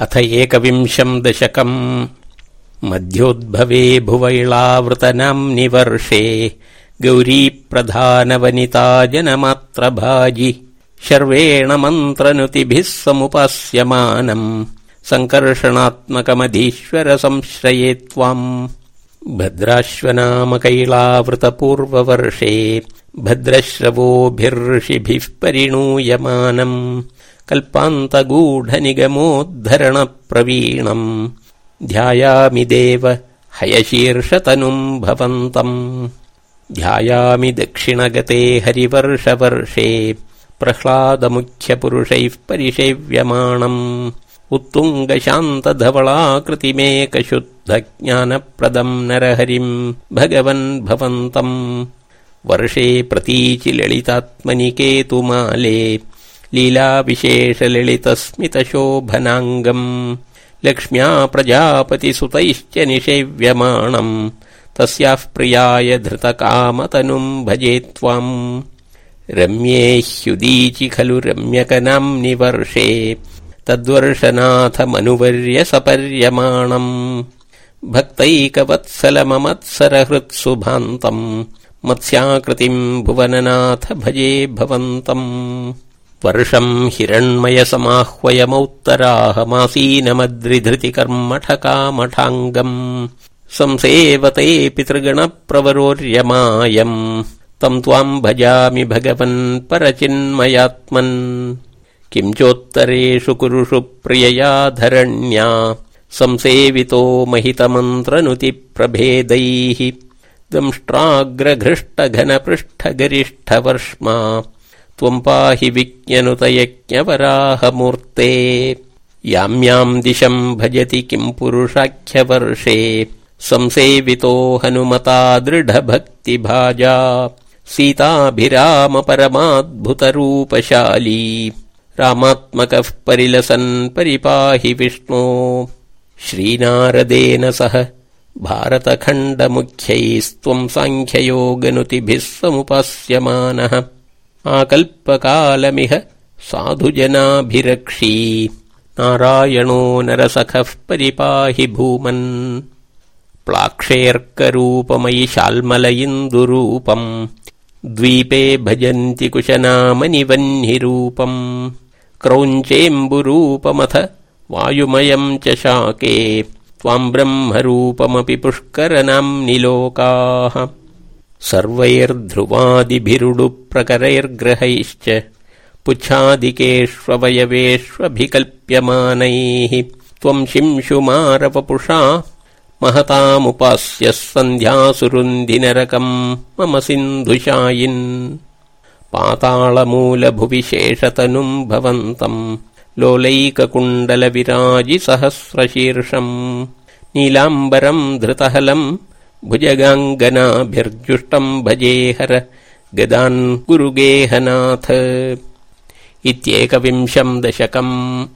अथ एकविंशम् दशकम्। मध्योद्भवे भुवैलावृतनाम्नि वर्षे गौरीप्रधानवनिता जनमात्रभाजि शर्वेण मन्त्रनुतिभिः समुपास्यमानम्। सङ्कर्षणात्मकमधीश्वर संश्रये त्वाम्। भद्राश्वनामकैलावृतपूर्ववर्षे भद्रश्रवोभिर्षिभिः परिणूयमानम् कल्पान्तगूढनिगमोद्धरणप्रवीणम्। ध्यायामि देव हयशीर्षतनुम् भवन्तम्। ध्यायामि दक्षिणगते हरिवर्षवर्षे प्रह्लादमुख्यपुरुषैः परिषेव्यमाणम्। उत्तुङ्गशान्तधवलाकृतिमेकशुद्धज्ञानप्रदम् नरहरिम् भगवन् भवन्तम्। वर्षे प्रतीचि ललितात्मनि केतुमाले लीलाविशेषललितस्मितशोभनाङ्गम् लक्ष्म्या प्रजापतिसुतैश्च निषेव्यमाणम् तस्याः प्रियाय धृतकामतनुम् भजे त्वाम् रम्ये ह्युदीचि खलु रम्यकनाम्नि वर्षे तद्वर्षनाथमनुवर्य सपर्यमाणम् भक्तैकवत्सलममत्सरहृत्सुभान्तम् मत्स्याकृतिम् भुवननाथ भजे भवन्तम् वर्षम् हिरण्मयसमाह्वयमौत्तराहमासीनमद्रिधृतिकर्मठकामठाङ्गम् संसेवते पितृगणप्रवरोर्यमायम् तम् त्वाम् भजामि भगवन् परचिन्मयात्मन्। किम् चोत्तरेषु कुरुषु प्रियया धरण्या संसेवितो महितमन्त्रनुतिप्रभेदैः। दंष्ट्राग्रघृष्टघनपृष्ठगरिष्ठवर्ष्मा त्वम् पाहि विज्ञनुतयज्ञवराहमूर्ते याम्याम् दिशम् भजति किम् पुरुषाख्यवर्षे। संसेवितो हनुमता दृढभक्तिभाजा। सीताभिरामपरमाद्भुतरूपशाली। रामात्मकः परिलसन् परिपाहि विष्णो। श्रीनारदेन सह भारतखण्डमुख्यैस्त्वम् साङ्ख्ययोगनुतिभिः समुपास्यमानः आकल्पकालमिह साधुजनाभिरक्षी। नारायणो नरसखः परिपाहि भूमन्। प्लाक्षेऽर्करूपमयि शाल्मल इन्दुरूपम् द्वीपे भजन्ति कुशनामनिवह्निरूपम्। क्रौञ्चेऽम्बुरूपमथ वायुमयम् च शाके। त्वाम् ब्रह्मरूपमपि पुष्करनाम्नि लोकाः सर्वैर्ध्रुवादिभिरुडुप्रकरैर्ग्रहैश्च पुच्छादिकेष्ववयवेष्वभिकल्प्यमानैः त्वम् शिंशुमारवपुषा महतामुपास्यः सन्ध्यासुरुन्दिनरकम् मम सिन्धुशायिन्। पाताळमूलभुवि शेषतनुम् भवन्तम् लोलैककुण्डलविराजिसहस्रशीर्षम् नीलाम्बरम् धृतहलम् भुजगाङ्गनाभिर्जुष्टम् भजेहर गदान् गुरुगेहनाथ। इत्येकविंशम् दशकम्